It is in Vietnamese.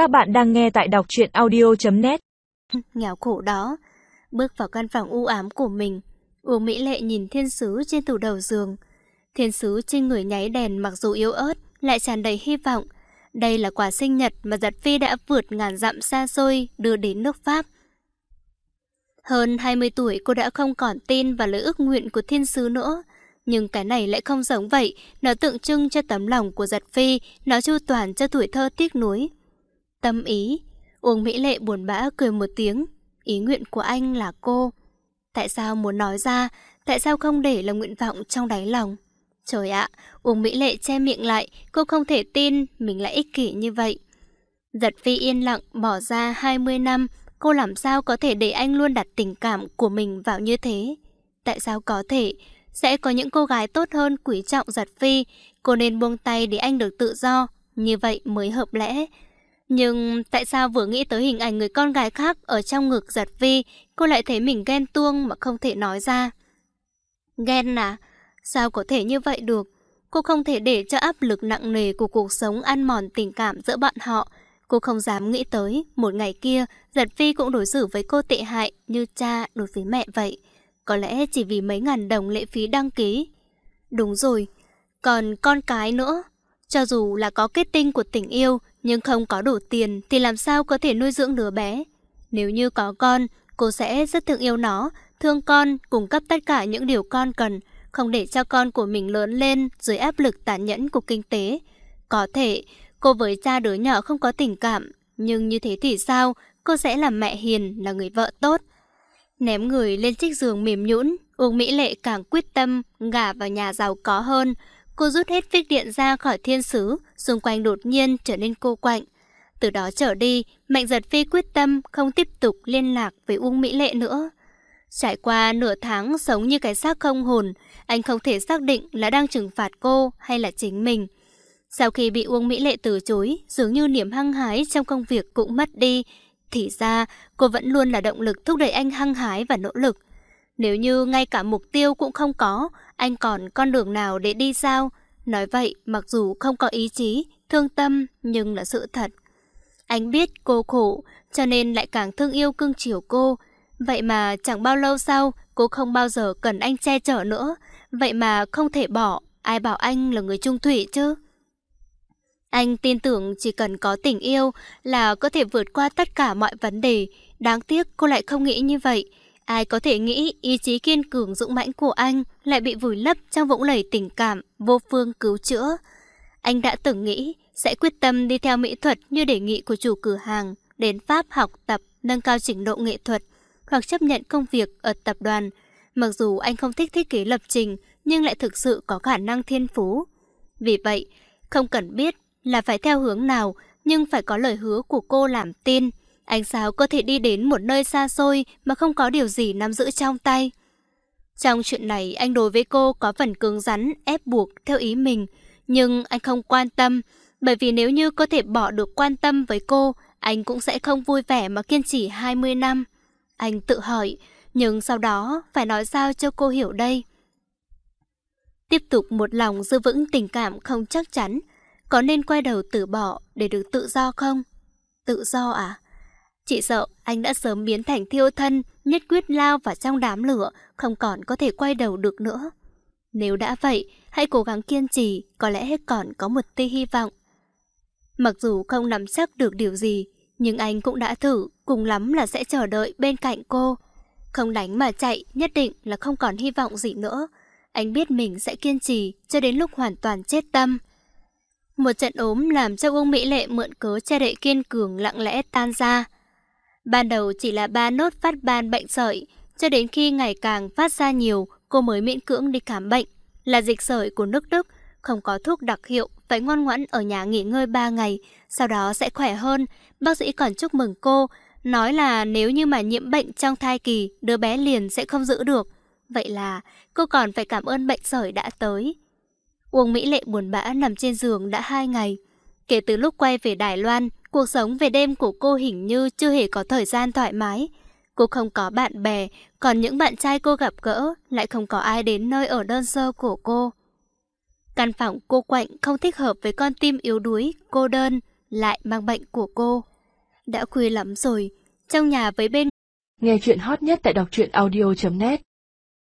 Các bạn đang nghe tại đọc truyện audio.net Nghèo khổ đó. Bước vào căn phòng u ám của mình Uông Mỹ Lệ nhìn thiên sứ trên tủ đầu giường. Thiên sứ trên người nháy đèn mặc dù yếu ớt Lại tràn đầy hy vọng. Đây là quà sinh nhật mà giật phi đã vượt ngàn dặm xa xôi Đưa đến nước Pháp. Hơn 20 tuổi cô đã không còn tin vào lời ước nguyện của thiên sứ nữa. Nhưng cái này lại không giống vậy, nó tượng trưng cho tấm lòng của giật phi, nó chu toàn cho tuổi thơ tiếc nuối. Tâm ý, Uông Mỹ Lệ buồn bã cười một tiếng, ý nguyện của anh là cô. Tại sao muốn nói ra, tại sao không để là nguyện vọng trong đáy lòng? Trời ạ, Uông Mỹ Lệ che miệng lại, cô không thể tin mình lại ích kỷ như vậy. Giật phi yên lặng bỏ ra 20 năm, cô làm sao có thể để anh luôn đặt tình cảm của mình vào như thế? Tại sao có thể? Sẽ có những cô gái tốt hơn quý trọng giật phi, cô nên buông tay để anh được tự do, như vậy mới hợp lẽ. Nhưng tại sao vừa nghĩ tới hình ảnh người con gái khác ở trong ngực giật Vi cô lại thấy mình ghen tuông mà không thể nói ra? Ghen à? Sao có thể như vậy được? Cô không thể để cho áp lực nặng nề của cuộc sống ăn mòn tình cảm giữa bạn họ. Cô không dám nghĩ tới, một ngày kia, giật Vi cũng đối xử với cô tệ hại như cha đối với mẹ vậy. Có lẽ chỉ vì mấy ngàn đồng lệ phí đăng ký. Đúng rồi, còn con cái nữa. Cho dù là có kết tinh của tình yêu, nhưng không có đủ tiền thì làm sao có thể nuôi dưỡng đứa bé. Nếu như có con, cô sẽ rất thương yêu nó, thương con, cung cấp tất cả những điều con cần, không để cho con của mình lớn lên dưới áp lực tàn nhẫn của kinh tế. Có thể, cô với cha đứa nhỏ không có tình cảm, nhưng như thế thì sao? Cô sẽ là mẹ hiền, là người vợ tốt. Ném người lên chiếc giường mềm nhũn, Uông Mỹ Lệ càng quyết tâm gả vào nhà giàu có hơn. Cô rút hết phích điện ra khỏi thiên sứ, xung quanh đột nhiên trở nên cô quạnh. Từ đó trở đi, Mạnh Giật Phi quyết tâm không tiếp tục liên lạc với Uông Mỹ Lệ nữa. Trải qua nửa tháng sống như cái xác không hồn, anh không thể xác định là đang trừng phạt cô hay là chính mình. Sau khi bị Uông Mỹ Lệ từ chối, dường như niềm hăng hái trong công việc cũng mất đi, thì ra, cô vẫn luôn là động lực thúc đẩy anh hăng hái và nỗ lực. Nếu như ngay cả mục tiêu cũng không có, anh còn con đường nào để đi sao? Nói vậy, mặc dù không có ý chí, thương tâm, nhưng là sự thật. Anh biết cô khổ, cho nên lại càng thương yêu cưng chiều cô. Vậy mà chẳng bao lâu sau, cô không bao giờ cần anh che chở nữa. Vậy mà không thể bỏ, ai bảo anh là người trung thủy chứ? Anh tin tưởng chỉ cần có tình yêu là có thể vượt qua tất cả mọi vấn đề. Đáng tiếc cô lại không nghĩ như vậy. Ai có thể nghĩ ý chí kiên cường dũng mãnh của anh lại bị vùi lấp trong vũng lầy tình cảm vô phương cứu chữa. Anh đã từng nghĩ sẽ quyết tâm đi theo mỹ thuật như đề nghị của chủ cửa hàng, đến Pháp học tập, nâng cao trình độ nghệ thuật, hoặc chấp nhận công việc ở tập đoàn. Mặc dù anh không thích thiết kế lập trình, nhưng lại thực sự có khả năng thiên phú. Vì vậy, không cần biết là phải theo hướng nào, nhưng phải có lời hứa của cô làm tin. Anh sao có thể đi đến một nơi xa xôi mà không có điều gì nắm giữ trong tay? Trong chuyện này, anh đối với cô có phần cứng rắn, ép buộc theo ý mình. Nhưng anh không quan tâm, bởi vì nếu như có thể bỏ được quan tâm với cô, anh cũng sẽ không vui vẻ mà kiên trì 20 năm. Anh tự hỏi, nhưng sau đó phải nói sao cho cô hiểu đây? Tiếp tục một lòng giữ vững tình cảm không chắc chắn, có nên quay đầu từ bỏ để được tự do không? Tự do à? Chị sợ anh đã sớm biến thành thiêu thân, nhất quyết lao vào trong đám lửa, không còn có thể quay đầu được nữa. Nếu đã vậy, hãy cố gắng kiên trì, có lẽ còn có một tia hy vọng. Mặc dù không nắm chắc được điều gì, nhưng anh cũng đã thử, cùng lắm là sẽ chờ đợi bên cạnh cô. Không đánh mà chạy, nhất định là không còn hy vọng gì nữa. Anh biết mình sẽ kiên trì cho đến lúc hoàn toàn chết tâm. Một trận ốm làm cho Uông Mỹ Lệ mượn cớ che đậy kiên cường lặng lẽ tan ra. Ban đầu chỉ là ba nốt phát ban bệnh sởi, cho đến khi ngày càng phát ra nhiều, cô mới miễn cưỡng đi khám bệnh. Là dịch sởi của nước Đức, không có thuốc đặc hiệu, phải ngoan ngoãn ở nhà nghỉ ngơi 3 ngày, sau đó sẽ khỏe hơn. Bác sĩ còn chúc mừng cô, nói là nếu như mà nhiễm bệnh trong thai kỳ, đứa bé liền sẽ không giữ được. Vậy là cô còn phải cảm ơn bệnh sởi đã tới. Uông Mỹ Lệ buồn bã nằm trên giường đã hai ngày. Kể từ lúc quay về Đài Loan, cuộc sống về đêm của cô hình như chưa hề có thời gian thoải mái. Cô không có bạn bè, còn những bạn trai cô gặp gỡ lại không có ai đến nơi ở đơn sơ của cô. Căn phòng cô quạnh không thích hợp với con tim yếu đuối, cô đơn, lại mang bệnh của cô. Đã khuya lắm rồi, trong nhà với bên Nghe chuyện hot nhất tại đọc truyện audio.net